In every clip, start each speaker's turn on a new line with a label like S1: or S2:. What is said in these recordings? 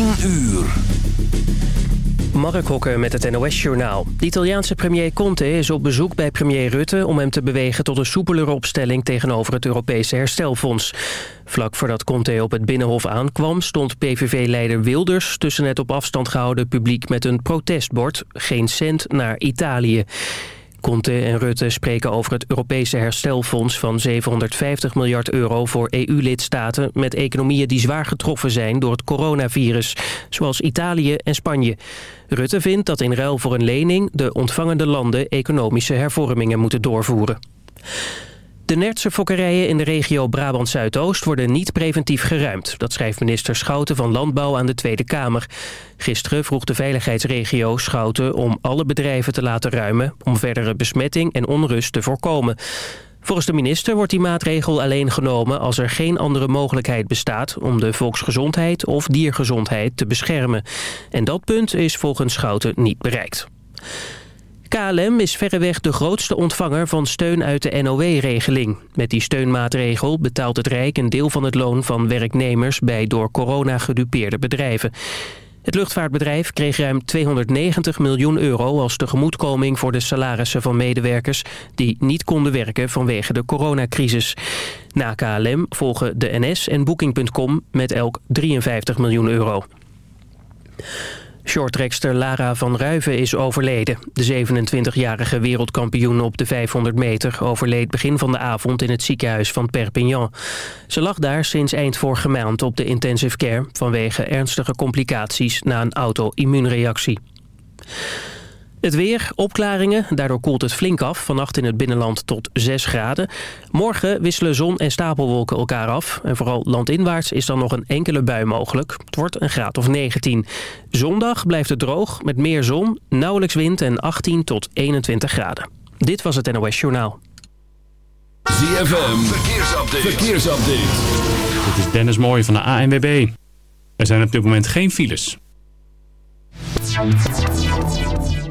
S1: 10 uur.
S2: Mark Hokker met het NOS-journaal. De Italiaanse premier Conte is op bezoek bij premier Rutte... om hem te bewegen tot een soepelere opstelling tegenover het Europese herstelfonds. Vlak voordat Conte op het Binnenhof aankwam... stond PVV-leider Wilders tussen het op afstand gehouden publiek... met een protestbord, geen cent naar Italië. Conte en Rutte spreken over het Europese herstelfonds van 750 miljard euro voor EU-lidstaten met economieën die zwaar getroffen zijn door het coronavirus, zoals Italië en Spanje. Rutte vindt dat in ruil voor een lening de ontvangende landen economische hervormingen moeten doorvoeren. De Nertse fokkerijen in de regio Brabant-Zuidoost worden niet preventief geruimd. Dat schrijft minister Schouten van Landbouw aan de Tweede Kamer. Gisteren vroeg de veiligheidsregio Schouten om alle bedrijven te laten ruimen... om verdere besmetting en onrust te voorkomen. Volgens de minister wordt die maatregel alleen genomen als er geen andere mogelijkheid bestaat om de volksgezondheid of diergezondheid te beschermen. En dat punt is volgens Schouten niet bereikt. KLM is verreweg de grootste ontvanger van steun uit de NOW-regeling. Met die steunmaatregel betaalt het Rijk een deel van het loon van werknemers bij door corona gedupeerde bedrijven. Het luchtvaartbedrijf kreeg ruim 290 miljoen euro als tegemoetkoming voor de salarissen van medewerkers die niet konden werken vanwege de coronacrisis. Na KLM volgen de NS en Booking.com met elk 53 miljoen euro. Shorttrekster Lara van Ruiven is overleden. De 27-jarige wereldkampioen op de 500 meter overleed begin van de avond in het ziekenhuis van Perpignan. Ze lag daar sinds eind vorige maand op de intensive care vanwege ernstige complicaties na een auto-immuunreactie. Het weer, opklaringen, daardoor koelt het flink af. Vannacht in het binnenland tot 6 graden. Morgen wisselen zon en stapelwolken elkaar af. En vooral landinwaarts is dan nog een enkele bui mogelijk. Het wordt een graad of 19. Zondag blijft het droog met meer zon, nauwelijks wind en 18 tot 21 graden. Dit was het NOS Journaal.
S1: ZFM, verkeersupdate. verkeersupdate.
S3: Dit is Dennis Mooij van de ANWB. Er zijn op dit moment geen files.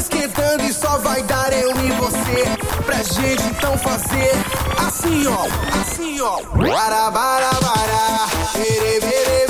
S4: esquentando e só vai dar eu e você. Pra gente então fazer assim ó, assim ó. Bara, bara, bara, bere, bere,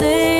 S5: say